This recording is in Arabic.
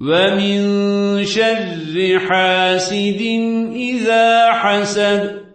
ومن شر حاسد إذا حسد